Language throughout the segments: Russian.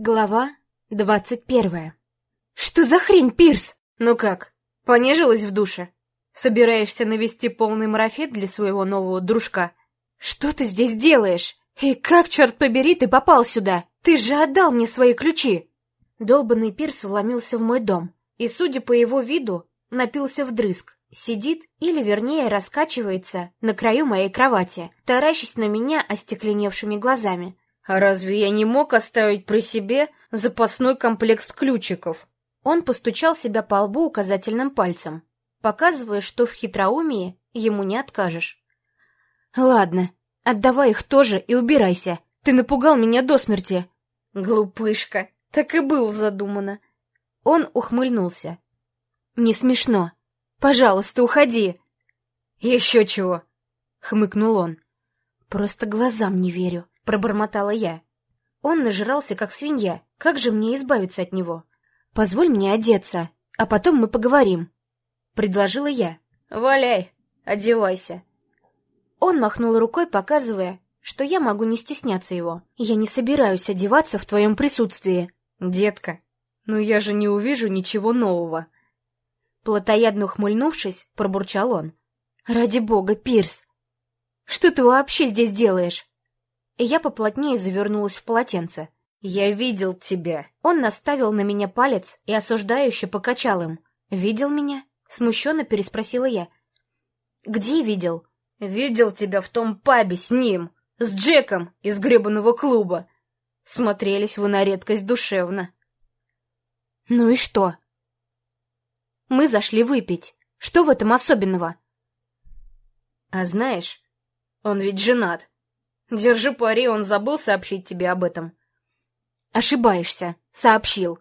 Глава двадцать первая. «Что за хрень, Пирс? Ну как, понежилась в душе? Собираешься навести полный марафет для своего нового дружка? Что ты здесь делаешь? И как, черт побери, ты попал сюда? Ты же отдал мне свои ключи!» Долбанный Пирс вломился в мой дом, и, судя по его виду, напился вдрызг. Сидит, или вернее раскачивается, на краю моей кровати, таращась на меня остекленевшими глазами. А разве я не мог оставить при себе запасной комплект ключиков? Он постучал себя по лбу указательным пальцем, показывая, что в хитроумии ему не откажешь. «Ладно, отдавай их тоже и убирайся. Ты напугал меня до смерти». «Глупышка, так и было задумано». Он ухмыльнулся. «Не смешно. Пожалуйста, уходи». «Еще чего?» — хмыкнул он. «Просто глазам не верю пробормотала я. Он нажрался, как свинья. Как же мне избавиться от него? Позволь мне одеться, а потом мы поговорим. Предложила я. Валяй, одевайся. Он махнул рукой, показывая, что я могу не стесняться его. Я не собираюсь одеваться в твоем присутствии. Детка, ну я же не увижу ничего нового. Платоядно ухмыльнувшись, пробурчал он. Ради бога, Пирс! Что ты вообще здесь делаешь? И я поплотнее завернулась в полотенце. «Я видел тебя!» Он наставил на меня палец и осуждающе покачал им. «Видел меня?» — смущенно переспросила я. «Где видел?» «Видел тебя в том пабе с ним, с Джеком из гребаного клуба. Смотрелись вы на редкость душевно». «Ну и что?» «Мы зашли выпить. Что в этом особенного?» «А знаешь, он ведь женат. Держи пари, он забыл сообщить тебе об этом. Ошибаешься. Сообщил.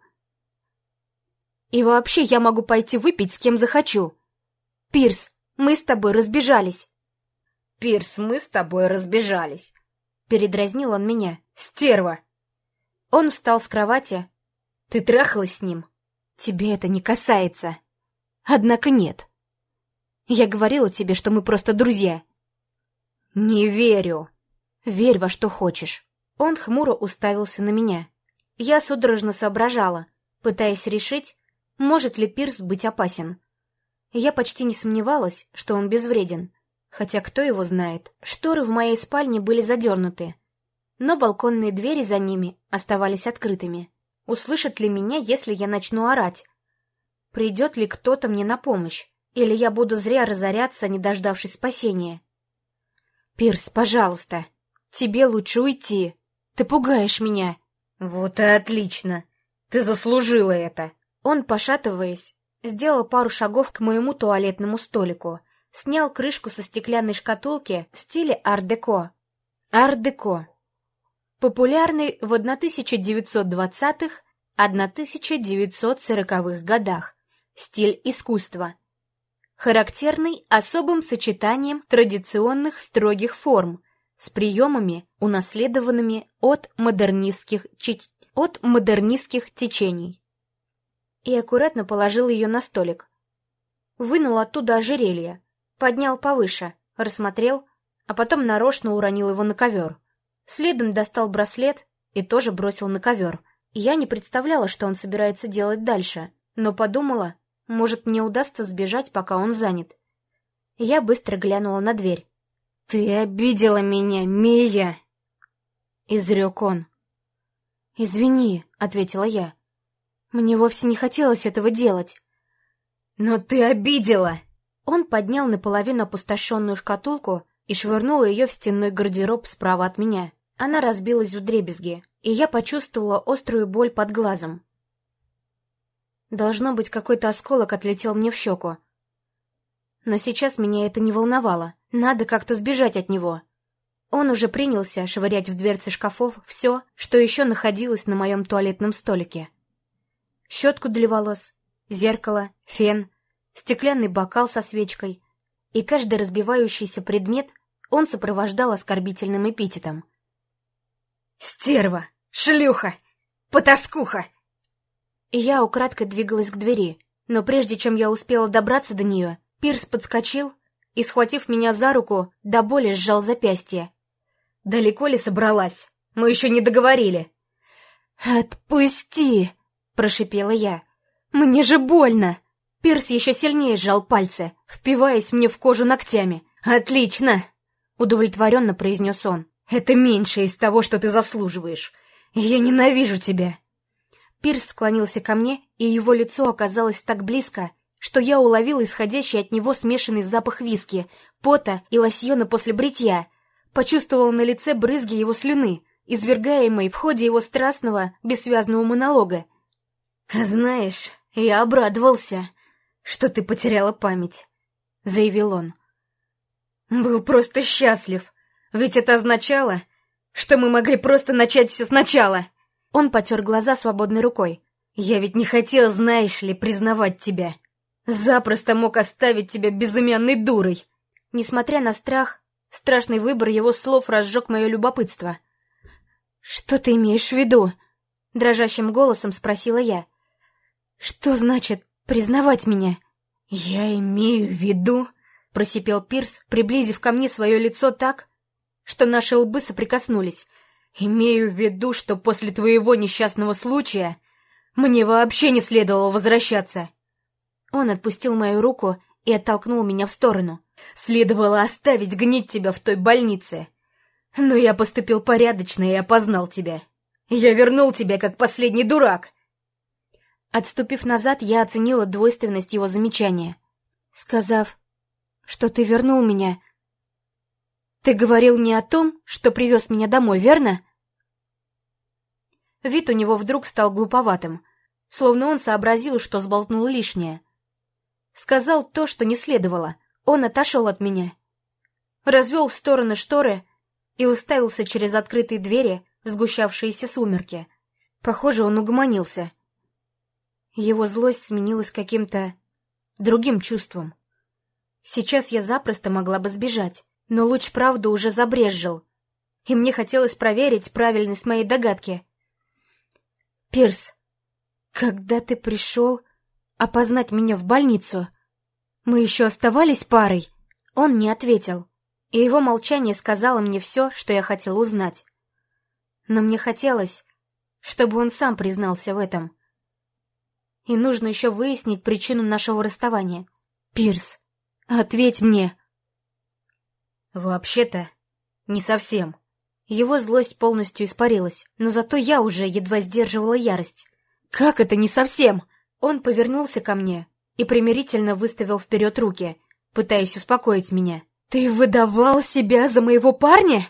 И вообще я могу пойти выпить с кем захочу. Пирс, мы с тобой разбежались. Пирс, мы с тобой разбежались. Передразнил он меня. Стерва. Он встал с кровати. Ты трахалась с ним? Тебе это не касается. Однако нет. Я говорила тебе, что мы просто друзья. Не верю. Верь во что хочешь. Он хмуро уставился на меня. Я судорожно соображала, пытаясь решить, может ли Пирс быть опасен. Я почти не сомневалась, что он безвреден, хотя кто его знает. Шторы в моей спальне были задернуты, но балконные двери за ними оставались открытыми. Услышат ли меня, если я начну орать? Придет ли кто-то мне на помощь? Или я буду зря разоряться, не дождавшись спасения? «Пирс, пожалуйста!» Тебе лучше уйти. Ты пугаешь меня. Вот и отлично. Ты заслужила это. Он, пошатываясь, сделал пару шагов к моему туалетному столику, снял крышку со стеклянной шкатулки в стиле ар-деко. Ар-деко. Популярный в 1920-х, 1940-х годах. Стиль искусства. Характерный особым сочетанием традиционных строгих форм, с приемами, унаследованными от модернистских, че... от модернистских течений. И аккуратно положил ее на столик. Вынул оттуда ожерелье, поднял повыше, рассмотрел, а потом нарочно уронил его на ковер. Следом достал браслет и тоже бросил на ковер. Я не представляла, что он собирается делать дальше, но подумала, может, мне удастся сбежать, пока он занят. Я быстро глянула на дверь. «Ты обидела меня, Мия!» — изрек он. «Извини», — ответила я. «Мне вовсе не хотелось этого делать». «Но ты обидела!» Он поднял наполовину опустошенную шкатулку и швырнул ее в стенной гардероб справа от меня. Она разбилась в дребезги, и я почувствовала острую боль под глазом. Должно быть, какой-то осколок отлетел мне в щеку. Но сейчас меня это не волновало. Надо как-то сбежать от него. Он уже принялся швырять в дверцы шкафов все, что еще находилось на моем туалетном столике. Щетку для волос, зеркало, фен, стеклянный бокал со свечкой. И каждый разбивающийся предмет он сопровождал оскорбительным эпитетом. «Стерва! Шлюха! Потаскуха!» И я украдкой двигалась к двери, но прежде чем я успела добраться до нее, Пирс подскочил и, схватив меня за руку, до боли сжал запястье. «Далеко ли собралась? Мы еще не договорили». «Отпусти!» — прошипела я. «Мне же больно!» Пирс еще сильнее сжал пальцы, впиваясь мне в кожу ногтями. «Отлично!» — удовлетворенно произнес он. «Это меньше из того, что ты заслуживаешь. Я ненавижу тебя!» Пирс склонился ко мне, и его лицо оказалось так близко, что я уловила исходящий от него смешанный запах виски, пота и лосьона после бритья, почувствовала на лице брызги его слюны, извергаемой в ходе его страстного, бессвязного монолога. «А знаешь, я обрадовался, что ты потеряла память», — заявил он. «Был просто счастлив, ведь это означало, что мы могли просто начать все сначала». Он потер глаза свободной рукой. «Я ведь не хотел, знаешь ли, признавать тебя. Запросто мог оставить тебя безымянной дурой». Несмотря на страх, страшный выбор его слов разжег мое любопытство. «Что ты имеешь в виду?» — дрожащим голосом спросила я. «Что значит признавать меня?» «Я имею в виду...» — просипел Пирс, приблизив ко мне свое лицо так, что наши лбы соприкоснулись. «Имею в виду, что после твоего несчастного случая мне вообще не следовало возвращаться». Он отпустил мою руку и оттолкнул меня в сторону. «Следовало оставить гнить тебя в той больнице. Но я поступил порядочно и опознал тебя. Я вернул тебя, как последний дурак!» Отступив назад, я оценила двойственность его замечания. Сказав, что ты вернул меня, ты говорил не о том, что привез меня домой, верно? Вид у него вдруг стал глуповатым, словно он сообразил, что сболтнул лишнее. Сказал то, что не следовало. Он отошел от меня. Развел в стороны шторы и уставился через открытые двери в сгущавшиеся сумерки. Похоже, он угомонился. Его злость сменилась каким-то другим чувством. Сейчас я запросто могла бы сбежать, но луч правды уже забрезжил, и мне хотелось проверить правильность моей догадки. «Пирс, когда ты пришел опознать меня в больницу, мы еще оставались парой?» Он не ответил и его молчание сказало мне все, что я хотела узнать. Но мне хотелось, чтобы он сам признался в этом. И нужно еще выяснить причину нашего расставания. Пирс, ответь мне. Вообще-то, не совсем. Его злость полностью испарилась, но зато я уже едва сдерживала ярость. Как это не совсем? Он повернулся ко мне и примирительно выставил вперед руки, пытаясь успокоить меня. «Ты выдавал себя за моего парня?»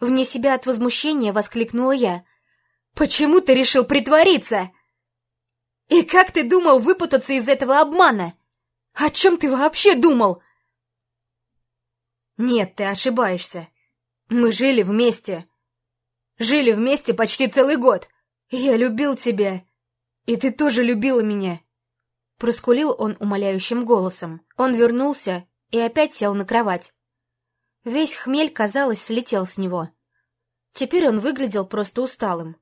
Вне себя от возмущения воскликнула я. «Почему ты решил притвориться? И как ты думал выпутаться из этого обмана? О чем ты вообще думал?» «Нет, ты ошибаешься. Мы жили вместе. Жили вместе почти целый год. Я любил тебя, и ты тоже любила меня». Проскулил он умоляющим голосом. Он вернулся и опять сел на кровать. Весь хмель, казалось, слетел с него. Теперь он выглядел просто усталым.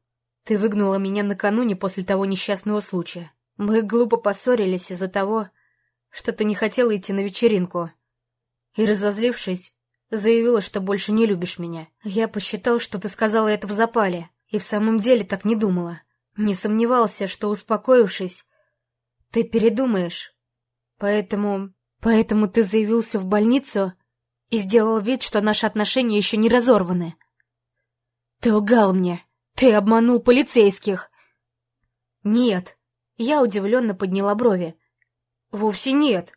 Ты выгнала меня накануне после того несчастного случая. Мы глупо поссорились из-за того, что ты не хотела идти на вечеринку. И, разозлившись, заявила, что больше не любишь меня. Я посчитал, что ты сказала это в запале, и в самом деле так не думала. Не сомневался, что, успокоившись, ты передумаешь. Поэтому Поэтому ты заявился в больницу и сделал вид, что наши отношения еще не разорваны. Ты лгал мне. Ты обманул полицейских. Нет. Я удивленно подняла брови. Вовсе нет,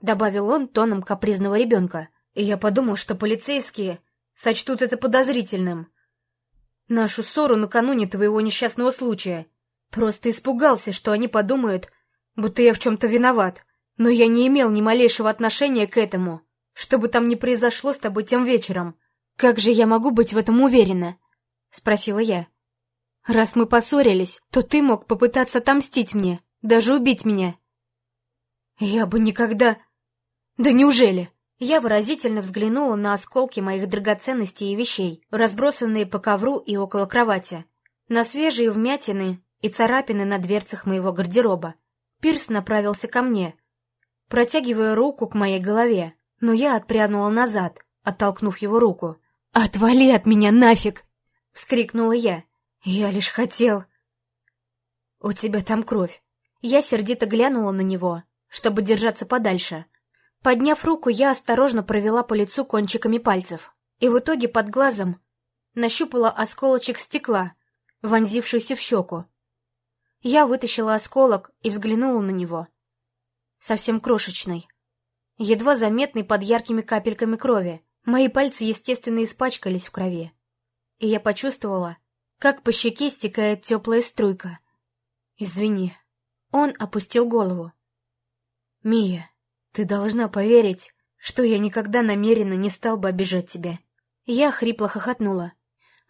добавил он тоном капризного ребенка. И я подумал, что полицейские сочтут это подозрительным. Нашу ссору накануне твоего несчастного случая. Просто испугался, что они подумают, будто я в чем-то виноват. Но я не имел ни малейшего отношения к этому, что бы там ни произошло с тобой тем вечером. Как же я могу быть в этом уверена? Спросила я. Раз мы поссорились, то ты мог попытаться отомстить мне, даже убить меня. Я бы никогда... Да неужели? Я выразительно взглянула на осколки моих драгоценностей и вещей, разбросанные по ковру и около кровати, на свежие вмятины и царапины на дверцах моего гардероба. Пирс направился ко мне, протягивая руку к моей голове, но я отпрянула назад, оттолкнув его руку. «Отвали от меня нафиг!» — вскрикнула я. Я лишь хотел... У тебя там кровь. Я сердито глянула на него, чтобы держаться подальше. Подняв руку, я осторожно провела по лицу кончиками пальцев. И в итоге под глазом нащупала осколочек стекла, вонзившийся в щеку. Я вытащила осколок и взглянула на него. Совсем крошечный. Едва заметный под яркими капельками крови. Мои пальцы, естественно, испачкались в крови. И я почувствовала, как по щеке стекает теплая струйка. «Извини». Он опустил голову. «Мия, ты должна поверить, что я никогда намеренно не стал бы обижать тебя». Я хрипло хохотнула.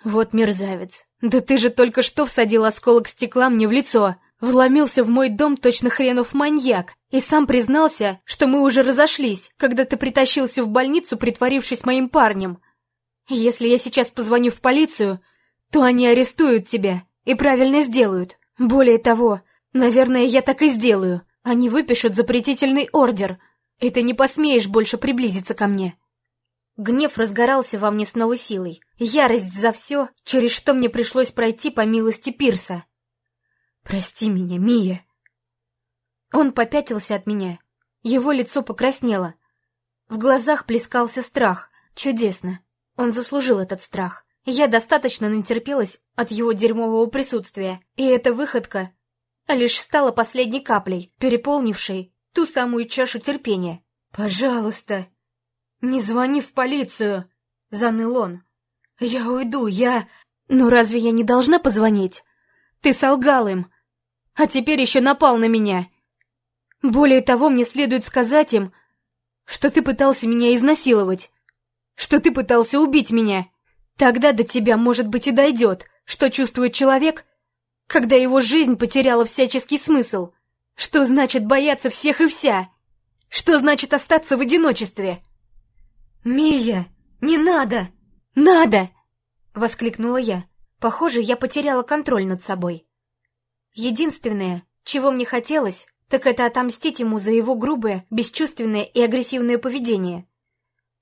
«Вот мерзавец! Да ты же только что всадил осколок стекла мне в лицо! Вломился в мой дом точно хренов маньяк и сам признался, что мы уже разошлись, когда ты притащился в больницу, притворившись моим парнем. Если я сейчас позвоню в полицию, то они арестуют тебя и правильно сделают. Более того, наверное, я так и сделаю. Они выпишут запретительный ордер, и ты не посмеешь больше приблизиться ко мне». Гнев разгорался во мне с новой силой. Ярость за все, через что мне пришлось пройти по милости Пирса. «Прости меня, Мия!» Он попятился от меня. Его лицо покраснело. В глазах плескался страх. Чудесно. Он заслужил этот страх. Я достаточно натерпелась от его дерьмового присутствия, и эта выходка лишь стала последней каплей, переполнившей ту самую чашу терпения. «Пожалуйста!» «Не звони в полицию!» — заныл он. «Я уйду, я...» «Ну разве я не должна позвонить? Ты солгал им, а теперь еще напал на меня. Более того, мне следует сказать им, что ты пытался меня изнасиловать, что ты пытался убить меня. Тогда до тебя, может быть, и дойдет, что чувствует человек, когда его жизнь потеряла всяческий смысл, что значит бояться всех и вся, что значит остаться в одиночестве». «Мия, не надо! Надо!» — воскликнула я. Похоже, я потеряла контроль над собой. Единственное, чего мне хотелось, так это отомстить ему за его грубое, бесчувственное и агрессивное поведение.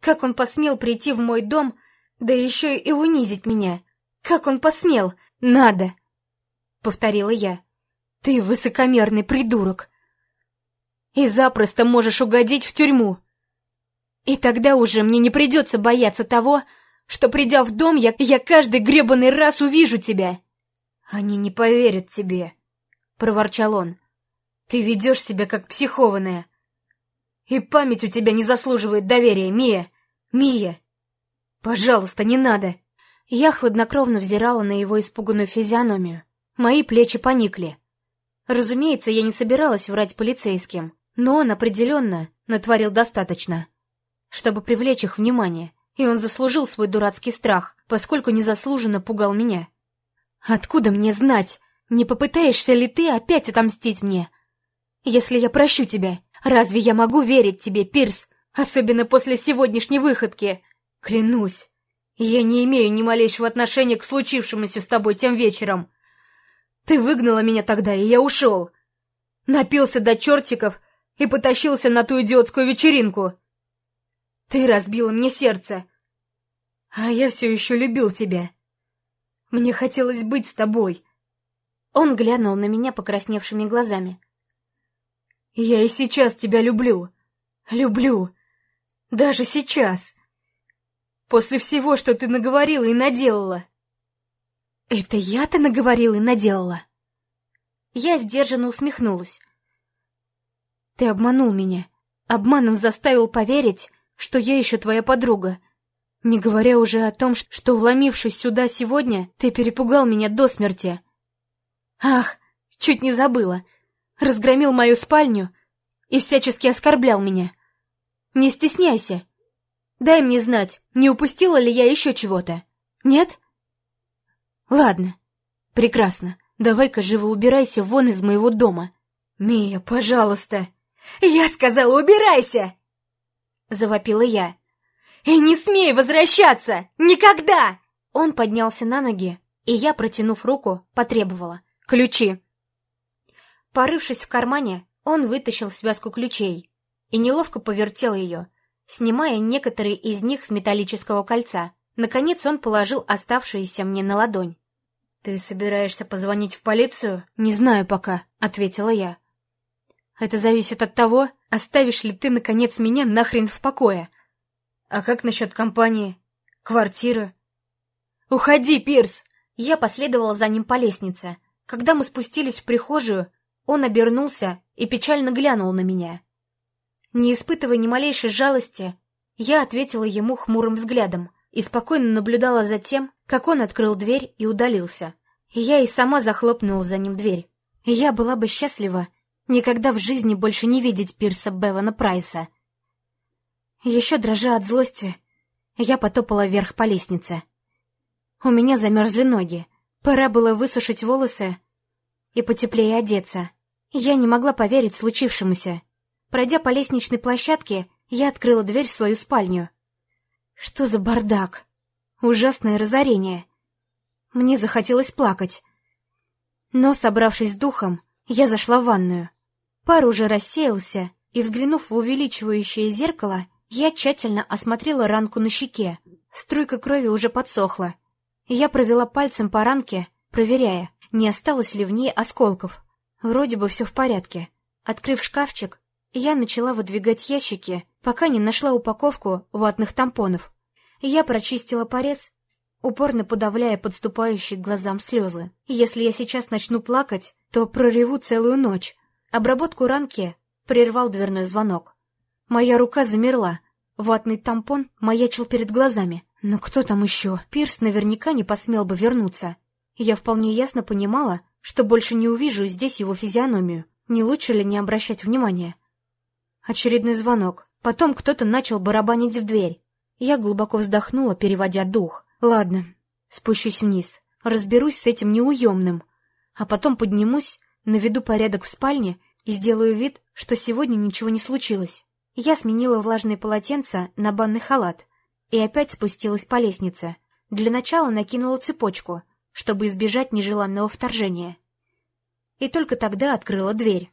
Как он посмел прийти в мой дом, да еще и унизить меня? Как он посмел? Надо! — повторила я. «Ты высокомерный придурок! И запросто можешь угодить в тюрьму!» И тогда уже мне не придется бояться того, что, придя в дом, я, я каждый гребаный раз увижу тебя. Они не поверят тебе, — проворчал он. Ты ведешь себя как психованная. И память у тебя не заслуживает доверия, Мия. Мия, пожалуйста, не надо. Я хладнокровно взирала на его испуганную физиономию. Мои плечи поникли. Разумеется, я не собиралась врать полицейским, но он определенно натворил достаточно чтобы привлечь их внимание, и он заслужил свой дурацкий страх, поскольку незаслуженно пугал меня. «Откуда мне знать? Не попытаешься ли ты опять отомстить мне? Если я прощу тебя, разве я могу верить тебе, Пирс, особенно после сегодняшней выходки? Клянусь, я не имею ни малейшего отношения к случившемуся с тобой тем вечером. Ты выгнала меня тогда, и я ушел. Напился до чертиков и потащился на ту идиотскую вечеринку. Ты разбила мне сердце. А я все еще любил тебя. Мне хотелось быть с тобой. Он глянул на меня покрасневшими глазами. Я и сейчас тебя люблю. Люблю. Даже сейчас. После всего, что ты наговорила и наделала. Это я-то наговорила и наделала? Я сдержанно усмехнулась. Ты обманул меня. Обманом заставил поверить, что я еще твоя подруга. Не говоря уже о том, что, вломившись сюда сегодня, ты перепугал меня до смерти. Ах, чуть не забыла. Разгромил мою спальню и всячески оскорблял меня. Не стесняйся. Дай мне знать, не упустила ли я еще чего-то. Нет? Ладно. Прекрасно. Давай-ка живо убирайся вон из моего дома. Мия, пожалуйста. Я сказала, убирайся! завопила я. «И не смей возвращаться! Никогда!» Он поднялся на ноги, и я, протянув руку, потребовала. «Ключи!» Порывшись в кармане, он вытащил связку ключей и неловко повертел ее, снимая некоторые из них с металлического кольца. Наконец он положил оставшиеся мне на ладонь. «Ты собираешься позвонить в полицию?» «Не знаю пока», — ответила я. «Это зависит от того, оставишь ли ты, наконец, меня нахрен в покое. А как насчет компании? Квартиры?» «Уходи, Пирс!» Я последовала за ним по лестнице. Когда мы спустились в прихожую, он обернулся и печально глянул на меня. Не испытывая ни малейшей жалости, я ответила ему хмурым взглядом и спокойно наблюдала за тем, как он открыл дверь и удалился. я и сама захлопнула за ним дверь. Я была бы счастлива никогда в жизни больше не видеть Пирса Бевана Прайса. Еще дрожа от злости, я потопала вверх по лестнице. У меня замерзли ноги. Пора было высушить волосы и потеплее одеться. Я не могла поверить случившемуся. Пройдя по лестничной площадке, я открыла дверь в свою спальню. Что за бардак? Ужасное разорение. Мне захотелось плакать. Но, собравшись с духом, я зашла в ванную. Пар уже рассеялся, и, взглянув в увеличивающее зеркало, я тщательно осмотрела ранку на щеке. Струйка крови уже подсохла. Я провела пальцем по ранке, проверяя, не осталось ли в ней осколков. Вроде бы все в порядке. Открыв шкафчик, я начала выдвигать ящики, пока не нашла упаковку ватных тампонов. Я прочистила порез, упорно подавляя подступающие к глазам слезы. Если я сейчас начну плакать, то прореву целую ночь. Обработку ранки прервал дверной звонок. Моя рука замерла. Ватный тампон маячил перед глазами. Но кто там еще? Пирс наверняка не посмел бы вернуться. Я вполне ясно понимала, что больше не увижу здесь его физиономию. Не лучше ли не обращать внимания? Очередной звонок. Потом кто-то начал барабанить в дверь. Я глубоко вздохнула, переводя дух. Ладно, спущусь вниз, разберусь с этим неуемным, а потом поднимусь, наведу порядок в спальне и сделаю вид, что сегодня ничего не случилось. Я сменила влажные полотенца на банный халат и опять спустилась по лестнице. Для начала накинула цепочку, чтобы избежать нежеланного вторжения. И только тогда открыла дверь.